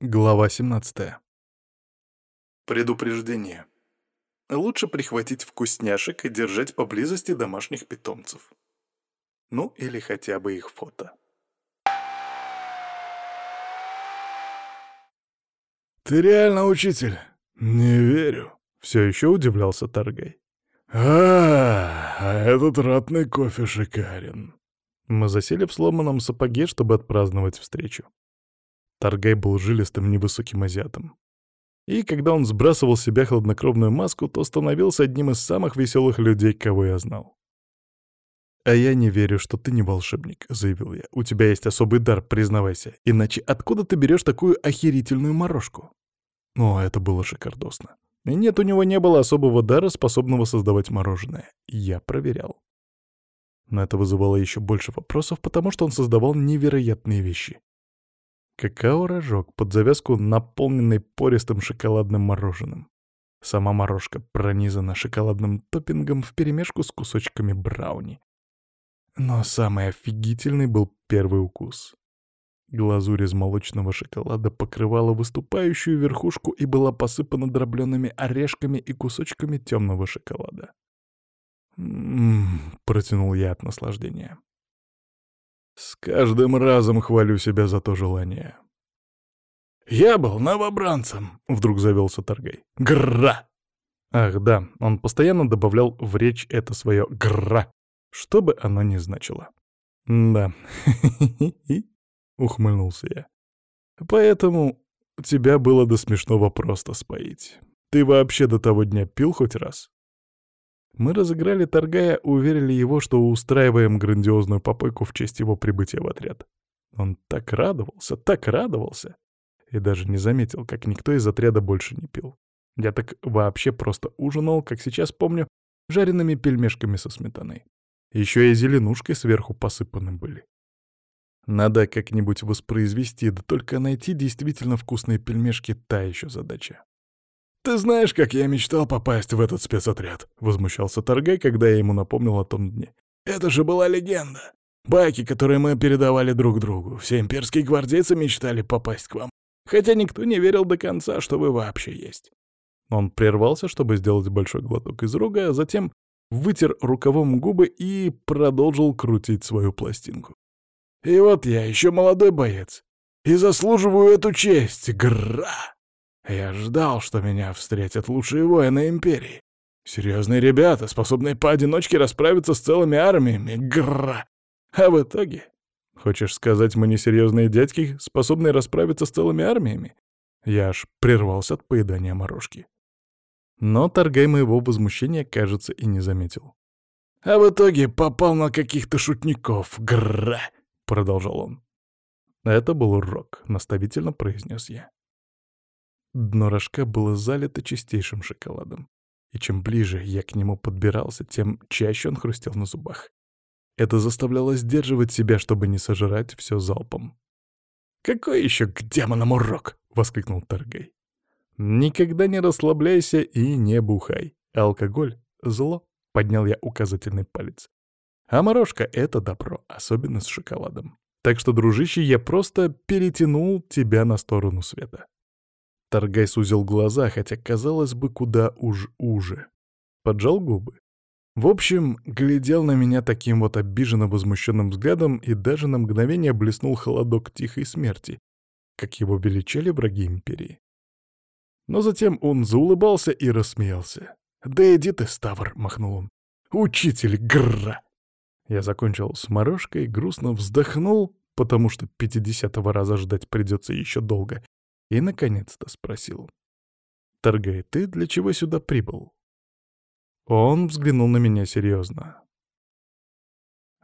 Глава 17. Предупреждение. Лучше прихватить вкусняшек и держать поблизости домашних питомцев. Ну, или хотя бы их фото. «Ты реально учитель?» «Не верю», — все еще удивлялся Таргай. «А, а этот ратный кофе шикарен». Мы засели в сломанном сапоге, чтобы отпраздновать встречу. Таргай был жилистым невысоким азиатом. И когда он сбрасывал с себя хладнокровную маску, то становился одним из самых веселых людей, кого я знал. «А я не верю, что ты не волшебник», — заявил я. «У тебя есть особый дар, признавайся. Иначе откуда ты берешь такую охерительную морожку?» О, это было шикардосно. И нет, у него не было особого дара, способного создавать мороженое. Я проверял. Но это вызывало еще больше вопросов, потому что он создавал невероятные вещи. Какао-рожок под завязку, наполненный пористым шоколадным мороженым. Сама морожка пронизана шоколадным топпингом вперемешку с кусочками брауни. Но самый офигительный был первый укус. Глазурь из молочного шоколада покрывала выступающую верхушку и была посыпана дробленными орешками и кусочками темного шоколада. «М-м-м», протянул я от наслаждения. С каждым разом хвалю себя за то желание. «Я был новобранцем», — вдруг завелся Торгай. «Гра!» Ах да, он постоянно добавлял в речь это свое «гра», что бы оно ни значило. «Да, ухмыльнулся я. «Поэтому тебя было до смешного просто споить. Ты вообще до того дня пил хоть раз?» Мы разыграли Торгая, уверили его, что устраиваем грандиозную попойку в честь его прибытия в отряд. Он так радовался, так радовался. И даже не заметил, как никто из отряда больше не пил. Я так вообще просто ужинал, как сейчас помню, жареными пельмешками со сметаной. Еще и зеленушкой сверху посыпаны были. Надо как-нибудь воспроизвести, да только найти действительно вкусные пельмешки — та еще задача. «Ты знаешь, как я мечтал попасть в этот спецотряд?» — возмущался Торгай, когда я ему напомнил о том дне. «Это же была легенда. Байки, которые мы передавали друг другу. Все имперские гвардейцы мечтали попасть к вам. Хотя никто не верил до конца, что вы вообще есть». Он прервался, чтобы сделать большой глоток из рога, а затем вытер рукавом губы и продолжил крутить свою пластинку. «И вот я еще молодой боец, и заслуживаю эту честь, гра!» Я ждал, что меня встретят лучшие воины Империи. Серьезные ребята, способные поодиночке расправиться с целыми армиями. Гра! А в итоге... Хочешь сказать, мы несерьезные дядьки, способные расправиться с целыми армиями? Я аж прервался от поедания морожки. Но торгай моего возмущения, кажется, и не заметил. «А в итоге попал на каких-то шутников, гра!» — продолжал он. «Это был урок», — наставительно произнес я. Дно рожка было залито чистейшим шоколадом. И чем ближе я к нему подбирался, тем чаще он хрустел на зубах. Это заставляло сдерживать себя, чтобы не сожрать все залпом. «Какой еще к демонам урок?» — воскликнул Таргай. «Никогда не расслабляйся и не бухай. Алкоголь — зло», — поднял я указательный палец. «А морожка — это добро, особенно с шоколадом. Так что, дружище, я просто перетянул тебя на сторону света». Торгай сузил глаза, хотя, казалось бы, куда уж уже. Поджал губы. В общем, глядел на меня таким вот обиженно возмущенным взглядом и даже на мгновение блеснул холодок тихой смерти, как его величали враги Империи. Но затем он заулыбался и рассмеялся. «Да иди ты, Ставр!» — махнул он. «Учитель Грра!» Я закончил с морожкой, грустно вздохнул, потому что пятидесятого раза ждать придется еще долго, и, наконец-то, спросил. «Торгай, ты для чего сюда прибыл?» Он взглянул на меня серьезно.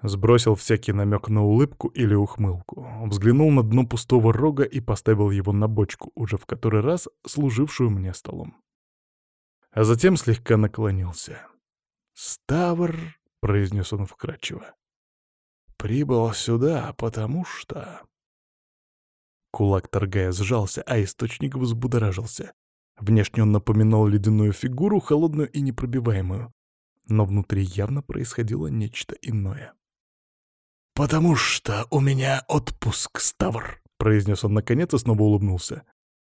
Сбросил всякий намек на улыбку или ухмылку, взглянул на дно пустого рога и поставил его на бочку, уже в который раз служившую мне столом. А затем слегка наклонился. «Ставр», — произнес он вкрадчиво, — «прибыл сюда, потому что...» Кулак торгая сжался, а источник взбудоражился. Внешне он напоминал ледяную фигуру, холодную и непробиваемую. Но внутри явно происходило нечто иное. «Потому что у меня отпуск, Ставр», — произнес он наконец и снова улыбнулся.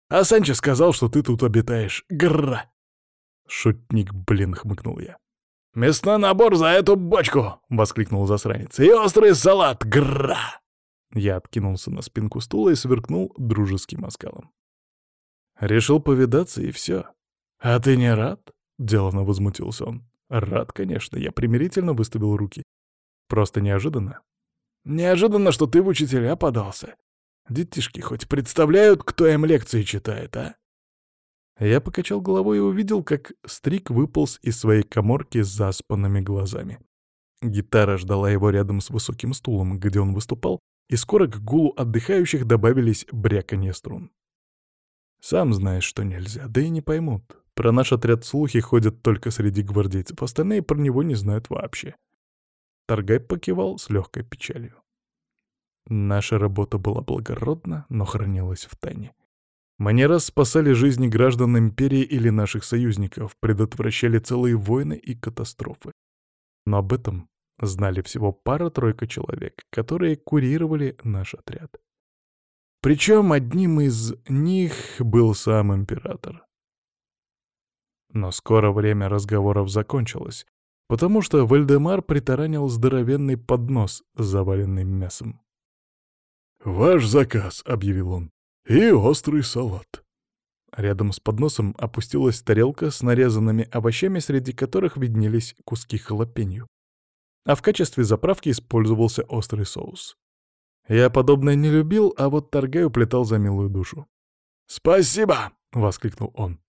А Санчо сказал, что ты тут обитаешь. Гра!» «Шутник, блин!» — хмыкнул я. «Мясной набор за эту бочку!» — воскликнул засранец. «И острый салат! Гра!» Я откинулся на спинку стула и сверкнул дружеским оскалом. Решил повидаться, и все. «А ты не рад?» — деланно возмутился он. «Рад, конечно». Я примирительно выставил руки. Просто неожиданно. «Неожиданно, что ты в учителя подался. Детишки хоть представляют, кто им лекции читает, а?» Я покачал головой и увидел, как Стрик выполз из своей коморки с заспанными глазами. Гитара ждала его рядом с высоким стулом, где он выступал, и скоро к гулу отдыхающих добавились бряканье струн. Сам знаешь, что нельзя, да и не поймут. Про наш отряд слухи ходят только среди гвардейцев, остальные про него не знают вообще. Торгай покивал с легкой печалью. Наша работа была благородна, но хранилась в тайне. Мы не раз спасали жизни граждан империи или наших союзников, предотвращали целые войны и катастрофы. Но об этом знали всего пара-тройка человек, которые курировали наш отряд. Причем одним из них был сам император. Но скоро время разговоров закончилось, потому что Вальдемар притаранил здоровенный поднос, заваленный мясом. «Ваш заказ», — объявил он, — «и острый салат». Рядом с подносом опустилась тарелка с нарезанными овощами, среди которых виднелись куски халапеньо а в качестве заправки использовался острый соус. Я подобное не любил, а вот Торгай уплетал за милую душу. «Спасибо!» — воскликнул он.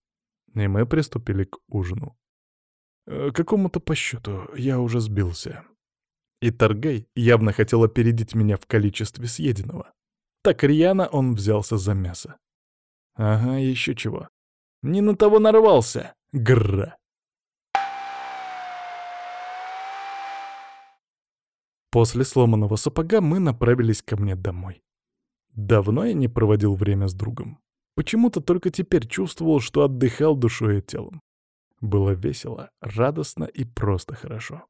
И мы приступили к ужину. Э, какому-то по счету я уже сбился. И Торгай явно хотел опередить меня в количестве съеденного. Так рьяно он взялся за мясо. Ага, еще чего. Не на того нарвался. Гра. После сломанного сапога мы направились ко мне домой. Давно я не проводил время с другом. Почему-то только теперь чувствовал, что отдыхал душой и телом. Было весело, радостно и просто хорошо.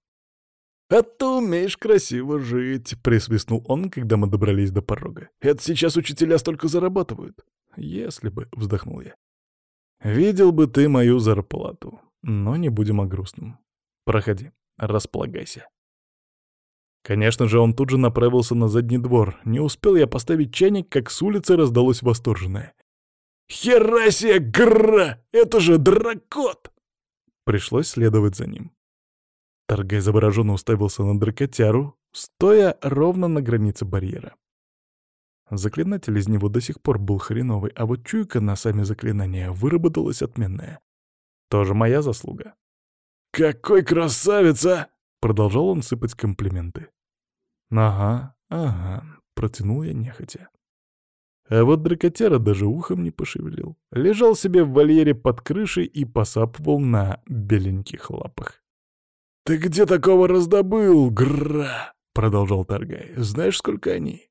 «А ты умеешь красиво жить», — присвистнул он, когда мы добрались до порога. «Это сейчас учителя столько зарабатывают». «Если бы», — вздохнул я. «Видел бы ты мою зарплату. Но не будем о грустном. Проходи, располагайся». Конечно же, он тут же направился на задний двор. Не успел я поставить чайник, как с улицы раздалось восторженное. «Херасия, гра! Это же дракот!» Пришлось следовать за ним. Торгай завороженно уставился на дракотяру, стоя ровно на границе барьера. Заклинатель из него до сих пор был хреновый, а вот чуйка на сами заклинания выработалась отменная. Тоже моя заслуга. «Какой красавица!» — продолжал он сыпать комплименты. «Ага, ага», — протянул я нехотя. А вот дракотера даже ухом не пошевелил. Лежал себе в вольере под крышей и посапывал на беленьких лапах. «Ты где такого раздобыл, гра?» — продолжал Таргай. «Знаешь, сколько они?»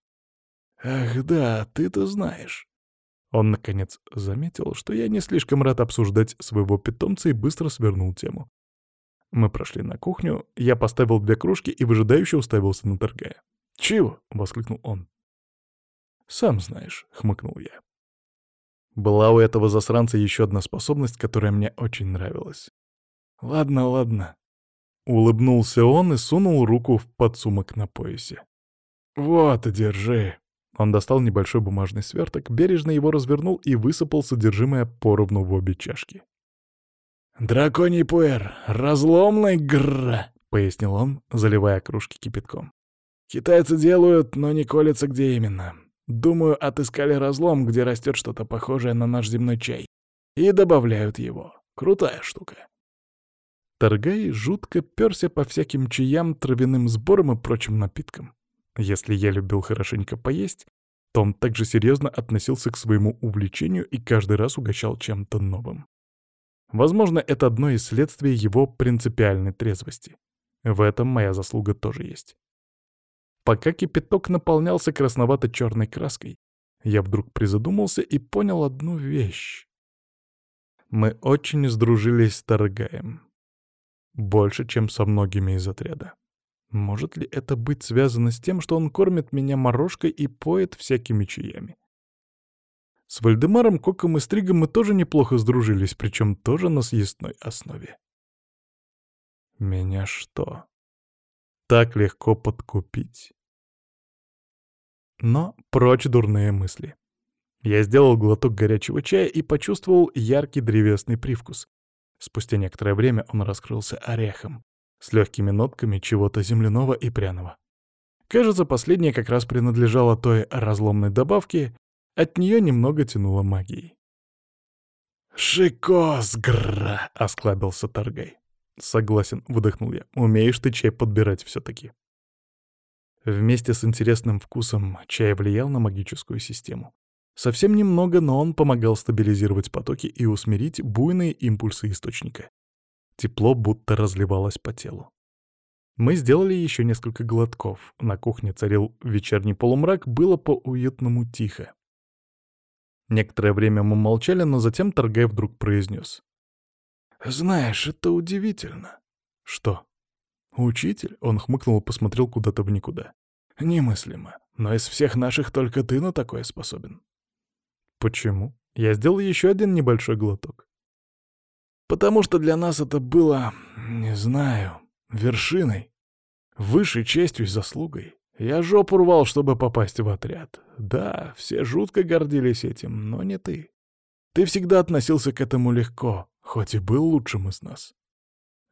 «Ах да, ты-то знаешь». Он, наконец, заметил, что я не слишком рад обсуждать своего питомца и быстро свернул тему. Мы прошли на кухню, я поставил две кружки и выжидающе уставился на Торгая. «Чего?» — воскликнул он. «Сам знаешь», — хмыкнул я. Была у этого засранца еще одна способность, которая мне очень нравилась. «Ладно, ладно». Улыбнулся он и сунул руку в подсумок на поясе. «Вот, держи». Он достал небольшой бумажный сверток, бережно его развернул и высыпал содержимое поровну в обе чашки. «Драконий пуэр, разломный грра», — пояснил он, заливая кружки кипятком. «Китайцы делают, но не колется где именно. Думаю, отыскали разлом, где растет что-то похожее на наш земной чай. И добавляют его. Крутая штука». Торгай жутко перся по всяким чаям, травяным сборам и прочим напиткам. Если я любил хорошенько поесть, то он также серьезно относился к своему увлечению и каждый раз угощал чем-то новым. Возможно, это одно из следствий его принципиальной трезвости. В этом моя заслуга тоже есть. Пока кипяток наполнялся красновато-черной краской, я вдруг призадумался и понял одну вещь. Мы очень сдружились с Торгаем. Больше, чем со многими из отряда. Может ли это быть связано с тем, что он кормит меня морожкой и поет всякими чаями? С Вальдемаром, Коком и Стригом мы тоже неплохо сдружились, причем тоже на съестной основе. Меня что, так легко подкупить? Но прочь дурные мысли. Я сделал глоток горячего чая и почувствовал яркий древесный привкус. Спустя некоторое время он раскрылся орехом, с легкими нотками чего-то земляного и пряного. Кажется, последнее как раз принадлежало той разломной добавке, от нее немного тянуло магией. «Шикос, грра!» — осклабился Таргай. «Согласен», — выдохнул я. «Умеешь ты чай подбирать все-таки». Вместе с интересным вкусом чай влиял на магическую систему. Совсем немного, но он помогал стабилизировать потоки и усмирить буйные импульсы источника. Тепло будто разливалось по телу. Мы сделали еще несколько глотков. На кухне царил вечерний полумрак, было по-уютному тихо. Некоторое время мы молчали, но затем Торгай вдруг произнес. «Знаешь, это удивительно». «Что?» «Учитель?» — он хмыкнул и посмотрел куда-то в никуда. «Немыслимо. Но из всех наших только ты на такое способен». «Почему?» Я сделал еще один небольшой глоток. «Потому что для нас это было, не знаю, вершиной, высшей честью и заслугой. Я жопу рвал, чтобы попасть в отряд. Да, все жутко гордились этим, но не ты. Ты всегда относился к этому легко, хоть и был лучшим из нас.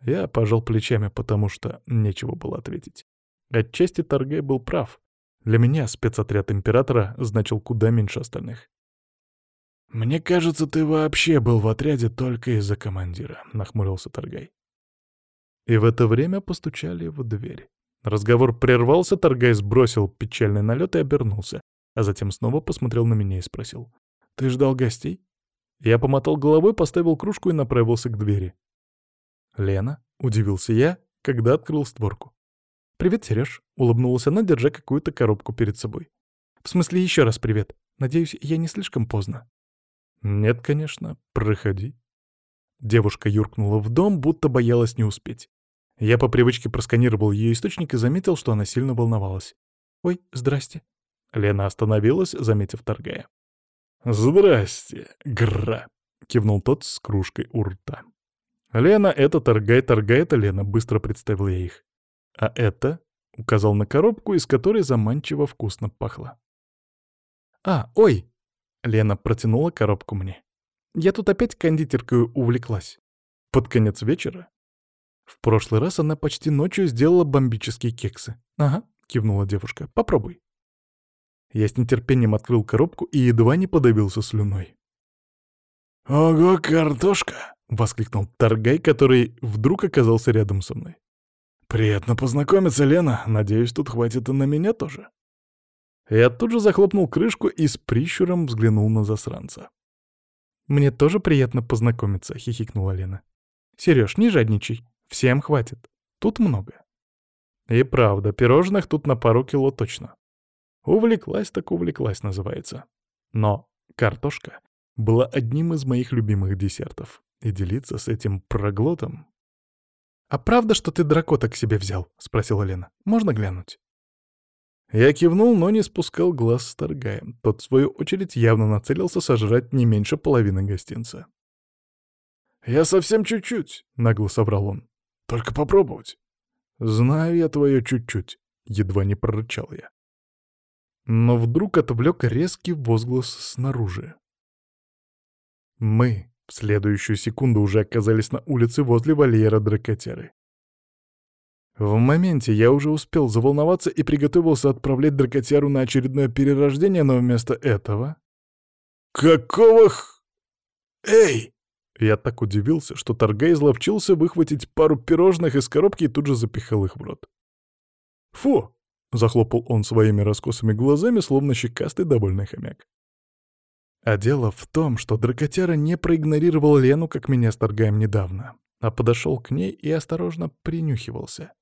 Я пожал плечами, потому что нечего было ответить. Отчасти Торгай был прав. Для меня спецотряд Императора значил куда меньше остальных. «Мне кажется, ты вообще был в отряде только из-за командира», — нахмурился Торгай. И в это время постучали в дверь. Разговор прервался, Торгай сбросил печальный налет и обернулся, а затем снова посмотрел на меня и спросил. «Ты ждал гостей?» Я помотал головой, поставил кружку и направился к двери. «Лена?» — удивился я, когда открыл створку. «Привет, Сереж», — улыбнулась она, держа какую-то коробку перед собой. «В смысле, еще раз привет. Надеюсь, я не слишком поздно». «Нет, конечно. Проходи». Девушка юркнула в дом, будто боялась не успеть. Я по привычке просканировал ее источник и заметил, что она сильно волновалась. «Ой, здрасте». Лена остановилась, заметив торгая. «Здрасте, гра!» — кивнул тот с кружкой у рта. «Лена — это торгай, торгай — это Лена», — быстро представил я их. «А это?» — указал на коробку, из которой заманчиво вкусно пахло. «А, ой!» Лена протянула коробку мне. «Я тут опять кондитеркой увлеклась. Под конец вечера?» В прошлый раз она почти ночью сделала бомбические кексы. «Ага», — кивнула девушка, — «попробуй». Я с нетерпением открыл коробку и едва не подавился слюной. «Ого, картошка!» — воскликнул Торгай, который вдруг оказался рядом со мной. «Приятно познакомиться, Лена. Надеюсь, тут хватит и на меня тоже». Я тут же захлопнул крышку и с прищуром взглянул на засранца. «Мне тоже приятно познакомиться», — хихикнула Лена. «Серёж, не жадничай. Всем хватит. Тут много». И правда, пирожных тут на пару кило точно. Увлеклась так увлеклась, называется. Но картошка была одним из моих любимых десертов, и делиться с этим проглотом... «А правда, что ты дракота к себе взял?» — спросила Лена. «Можно глянуть?» Я кивнул, но не спускал глаз с торгаем. Тот, в свою очередь, явно нацелился сожрать не меньше половины гостинца. «Я совсем чуть-чуть», — нагло соврал он. «Только попробовать». «Знаю я твое чуть-чуть», — едва не прорычал я. Но вдруг отвлек резкий возглас снаружи. Мы в следующую секунду уже оказались на улице возле вольера дракотеры. В моменте я уже успел заволноваться и приготовился отправлять дракотяру на очередное перерождение, но вместо этого... «Какого х... Эй!» Я так удивился, что Торгай изловчился выхватить пару пирожных из коробки и тут же запихал их в рот. «Фу!» — захлопал он своими раскосыми глазами, словно щекастый довольный хомяк. А дело в том, что дракотяра не проигнорировал Лену, как меня с Торгаем недавно, а подошел к ней и осторожно принюхивался.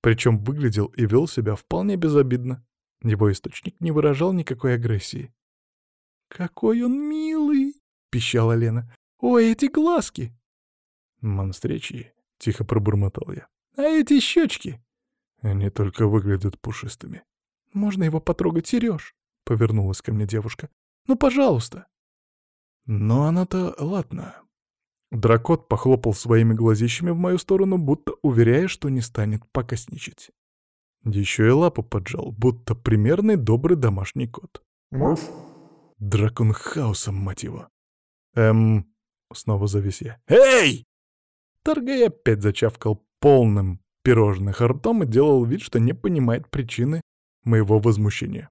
Причем выглядел и вел себя вполне безобидно. Его источник не выражал никакой агрессии. «Какой он милый!» — пищала Лена. «Ой, эти глазки!» «Монстречьи!» — тихо пробормотал я. «А эти щечки!» Они только выглядят пушистыми. «Можно его потрогать, Сереж?» — повернулась ко мне девушка. Ну, пожалуйста!» Но она-то ладно. Дракот похлопал своими глазищами в мою сторону, будто уверяя, что не станет покосничать. Еще и лапу поджал, будто примерный добрый домашний кот. Муф. Дракон хаоса, мать его. Эм... Снова завис я. «Эй!» Торгай опять зачавкал полным пирожных ртом и делал вид, что не понимает причины моего возмущения.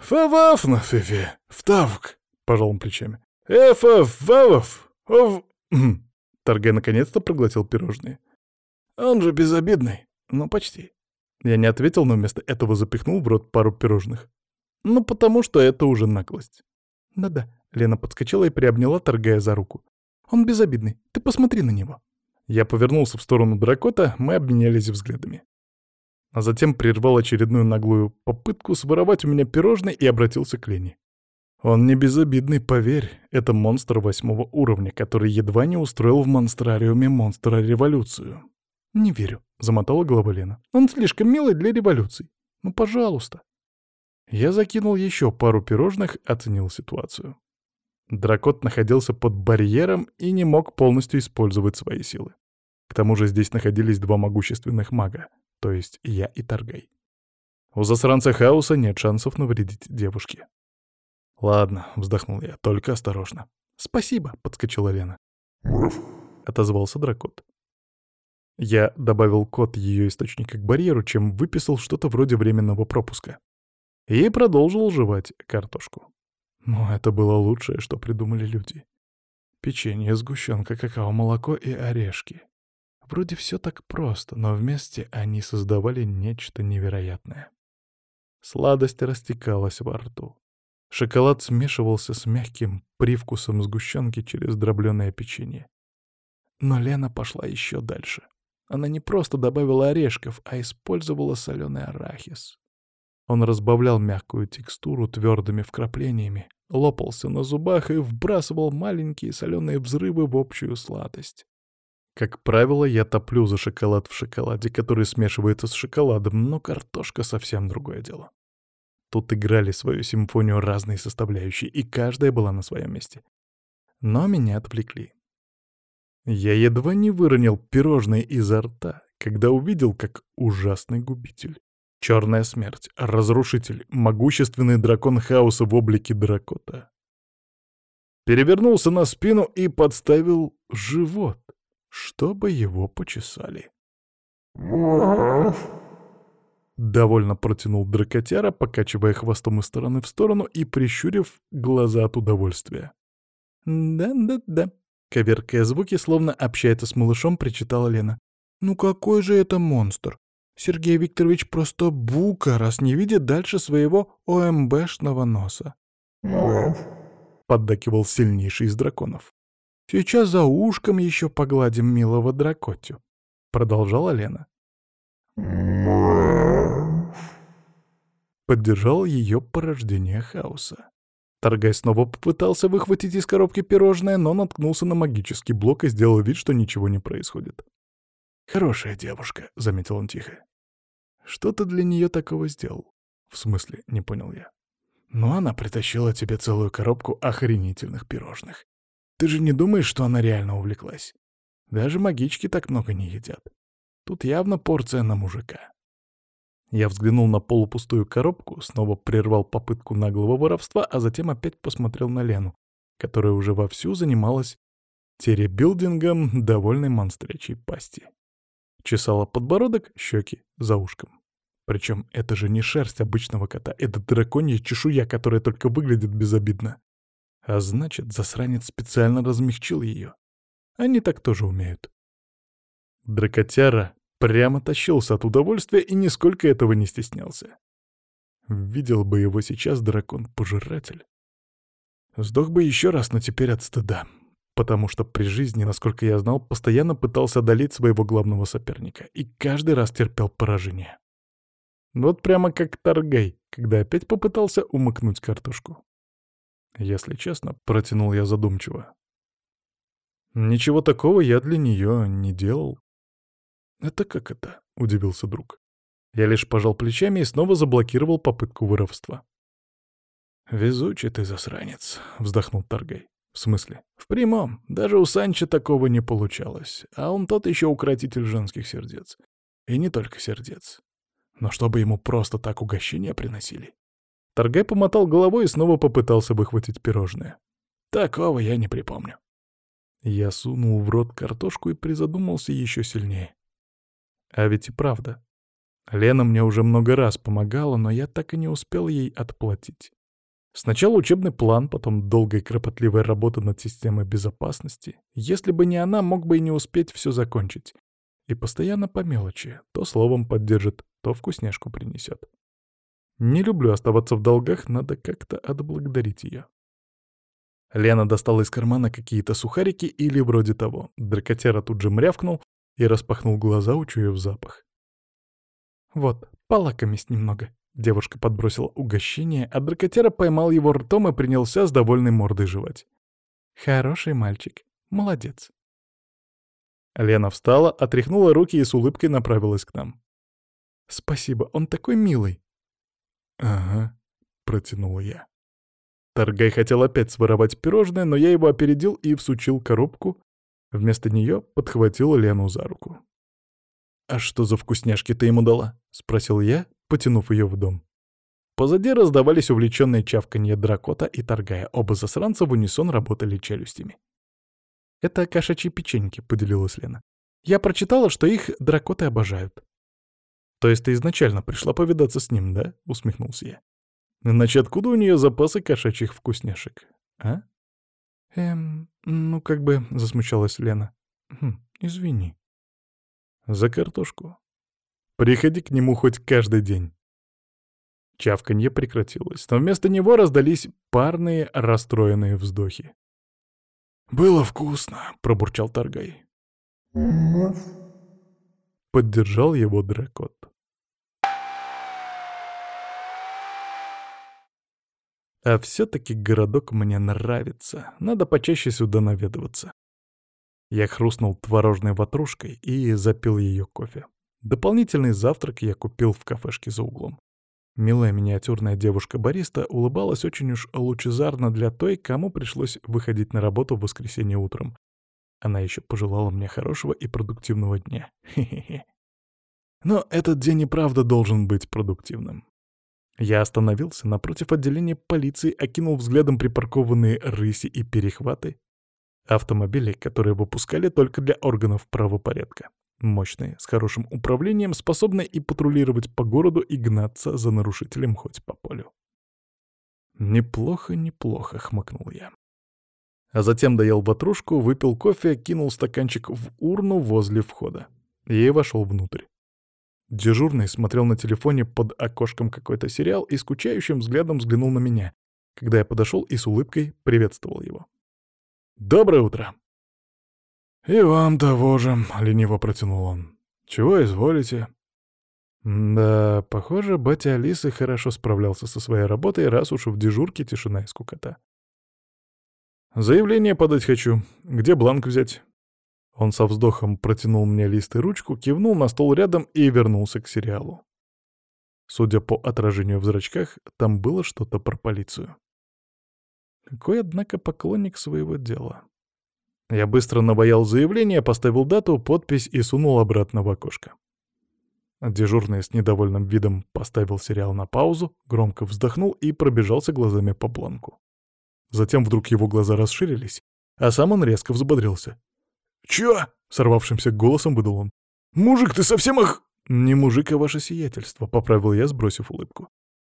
«Фаваф на фифе! Втавк!» — пожал он плечами. «Эфав, ов...» Торгай наконец-то проглотил пирожные. «Он же безобидный. Ну, почти». Я не ответил, но вместо этого запихнул в рот пару пирожных. Ну, потому что это уже наглость. «Да-да», — Лена подскочила и приобняла, торгая за руку. «Он безобидный. Ты посмотри на него». Я повернулся в сторону Дракота, мы обменялись взглядами. А затем прервал очередную наглую попытку своровать у меня пирожные и обратился к Лене. Он не безобидный, поверь. Это монстр восьмого уровня, который едва не устроил в монстрариуме монстра революцию. «Не верю», — замотала голова Лена. «Он слишком милый для революций. Ну, пожалуйста». Я закинул еще пару пирожных, оценил ситуацию. Дракот находился под барьером и не мог полностью использовать свои силы. К тому же здесь находились два могущественных мага, то есть я и Таргай. У засранца хаоса нет шансов навредить девушке. «Ладно», — вздохнул я, — «только осторожно». «Спасибо», — подскочила Лена. «Муф», — отозвался Дракот. Я добавил код ее источника к барьеру, чем выписал что-то вроде временного пропуска и продолжил жевать картошку. Но это было лучшее, что придумали люди. Печенье, сгущенка, какао, молоко и орешки. Вроде все так просто, но вместе они создавали нечто невероятное. Сладость растекалась во рту. Шоколад смешивался с мягким привкусом сгущенки через дробленое печенье. Но Лена пошла еще дальше. Она не просто добавила орешков, а использовала соленый арахис. Он разбавлял мягкую текстуру твердыми вкраплениями, лопался на зубах и вбрасывал маленькие соленые взрывы в общую сладость. Как правило, я топлю за шоколад в шоколаде, который смешивается с шоколадом, но картошка совсем другое дело. Тут играли свою симфонию разные составляющие, и каждая была на своем месте. Но меня отвлекли. Я едва не выронил пирожное изо рта, когда увидел, как ужасный губитель Черная смерть, разрушитель, могущественный дракон хаоса в облике дракота. Перевернулся на спину и подставил живот, чтобы его почесали. Довольно протянул дракотяра, покачивая хвостом из стороны в сторону и прищурив глаза от удовольствия. «Да-да-да», — коверкая звуки, словно общается с малышом, причитала Лена. «Ну какой же это монстр? Сергей Викторович просто бука, раз не видит дальше своего ОМБшного носа. Поддакивал сильнейший из драконов. Сейчас за ушком еще погладим милого дракотю. Продолжала Лена. Поддержал ее порождение хаоса. Торгай снова попытался выхватить из коробки пирожное, но наткнулся на магический блок и сделал вид, что ничего не происходит. «Хорошая девушка», — заметил он тихо. Что ты для нее такого сделал? В смысле, не понял я. Ну, она притащила тебе целую коробку охренительных пирожных. Ты же не думаешь, что она реально увлеклась? Даже магички так много не едят. Тут явно порция на мужика. Я взглянул на полупустую коробку, снова прервал попытку наглого воровства, а затем опять посмотрел на Лену, которая уже вовсю занималась теребилдингом довольной монстрячей пасти. Чесала подбородок, щеки за ушком. Причем это же не шерсть обычного кота, это драконья чешуя, которая только выглядит безобидно. А значит, засранец специально размягчил ее. Они так тоже умеют. Дракотяра прямо тащился от удовольствия и нисколько этого не стеснялся. Видел бы его сейчас дракон-пожиратель. Сдох бы еще раз, но теперь от стыда. Потому что при жизни, насколько я знал, постоянно пытался одолеть своего главного соперника и каждый раз терпел поражение. Вот прямо как Таргай, когда опять попытался умыкнуть картошку. Если честно, протянул я задумчиво. Ничего такого я для нее не делал. «Это как это?» — удивился друг. Я лишь пожал плечами и снова заблокировал попытку воровства. «Везучий ты засранец», — вздохнул Таргай. «В смысле?» «В прямом. Даже у Санча такого не получалось. А он тот еще укротитель женских сердец. И не только сердец. Но чтобы ему просто так угощения приносили». Таргай помотал головой и снова попытался выхватить пирожное. «Такого я не припомню». Я сунул в рот картошку и призадумался еще сильнее. А ведь и правда. Лена мне уже много раз помогала, но я так и не успел ей отплатить. Сначала учебный план, потом долгая кропотливая работа над системой безопасности. Если бы не она, мог бы и не успеть все закончить. И постоянно по мелочи. То словом поддержит, то вкусняшку принесет. Не люблю оставаться в долгах, надо как-то отблагодарить ее. Лена достала из кармана какие-то сухарики или вроде того. Дракотера тут же мрявкнул и распахнул глаза, учуяв запах. «Вот, полакомись немного», Девушка подбросила угощение, а дракотера поймал его ртом и принялся с довольной мордой жевать. «Хороший мальчик. Молодец». Лена встала, отряхнула руки и с улыбкой направилась к нам. «Спасибо, он такой милый». «Ага», — протянул я. Торгай хотел опять своровать пирожное, но я его опередил и всучил коробку. Вместо нее подхватил Лену за руку. «А что за вкусняшки ты ему дала?» — спросил я, потянув ее в дом. Позади раздавались увлеченные чавканье дракота и торгая. Оба засранца в унисон работали челюстями. «Это кошачьи печеньки», — поделилась Лена. «Я прочитала, что их дракоты обожают». «То есть ты изначально пришла повидаться с ним, да?» — усмехнулся я. «Иначе откуда у нее запасы кошачьих вкусняшек, а?» «Эм, ну как бы...» — засмущалась Лена. «Хм, извини». «За картошку. Приходи к нему хоть каждый день. Чавканье прекратилось, но вместо него раздались парные расстроенные вздохи. «Было вкусно», — пробурчал Таргай. Поддержал его дракот. А все-таки городок мне нравится. Надо почаще сюда наведываться. Я хрустнул творожной ватрушкой и запил ее кофе. Дополнительный завтрак я купил в кафешке за углом. Милая миниатюрная девушка-бариста улыбалась очень уж лучезарно для той, кому пришлось выходить на работу в воскресенье утром. Она еще пожелала мне хорошего и продуктивного дня. Хе-хе-хе. Но этот день и правда должен быть продуктивным. Я остановился напротив отделения полиции, окинул взглядом припаркованные рыси и перехваты, автомобили, которые выпускали только для органов правопорядка. Мощные, с хорошим управлением, способные и патрулировать по городу, и гнаться за нарушителем хоть по полю. «Неплохо, неплохо», — хмыкнул я. А затем доел ватрушку, выпил кофе, кинул стаканчик в урну возле входа. И вошел внутрь. Дежурный смотрел на телефоне под окошком какой-то сериал и скучающим взглядом взглянул на меня, когда я подошел и с улыбкой приветствовал его. «Доброе утро!» «И вам того же», — лениво протянул он. «Чего изволите?» Да, похоже, батя Алисы хорошо справлялся со своей работой, раз уж в дежурке тишина и скукота. «Заявление подать хочу. Где бланк взять?» Он со вздохом протянул мне лист и ручку, кивнул на стол рядом и вернулся к сериалу. Судя по отражению в зрачках, там было что-то про полицию. Какой, однако, поклонник своего дела. Я быстро наваял заявление, поставил дату, подпись и сунул обратно в окошко. Дежурный с недовольным видом поставил сериал на паузу, громко вздохнул и пробежался глазами по бланку. Затем вдруг его глаза расширились, а сам он резко взбодрился. «Чё?» — сорвавшимся голосом выдал он. «Мужик, ты совсем ох...» «Не мужик, а ваше сиятельство», — поправил я, сбросив улыбку.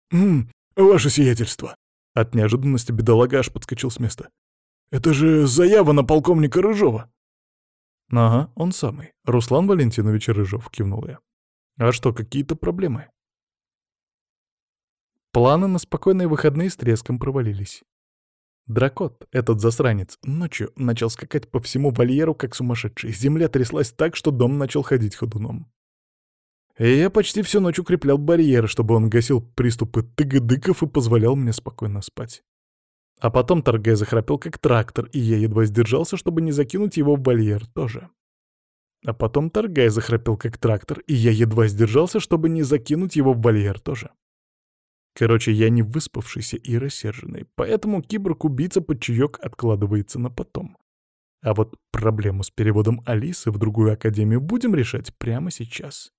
«Ммм, ваше сиятельство». От неожиданности бедолага аж подскочил с места. Это же заява на полковника Рыжова!» «Ага, он самый. Руслан Валентинович Рыжов», — кивнул я. «А что, какие-то проблемы?» Планы на спокойные выходные с треском провалились. Дракот, этот засранец, ночью начал скакать по всему вольеру, как сумасшедший. Земля тряслась так, что дом начал ходить ходуном. И я почти всю ночь укреплял барьер, чтобы он гасил приступы тыгадыков и позволял мне спокойно спать. А потом Торгай захрапел как трактор, и я едва сдержался, чтобы не закинуть его в вольер тоже. А потом Торгай захрапел как трактор, и я едва сдержался, чтобы не закинуть его в вольер тоже. Короче, я не выспавшийся и рассерженный, поэтому киборг-убийца под чаек откладывается на потом. А вот проблему с переводом Алисы в другую академию будем решать прямо сейчас.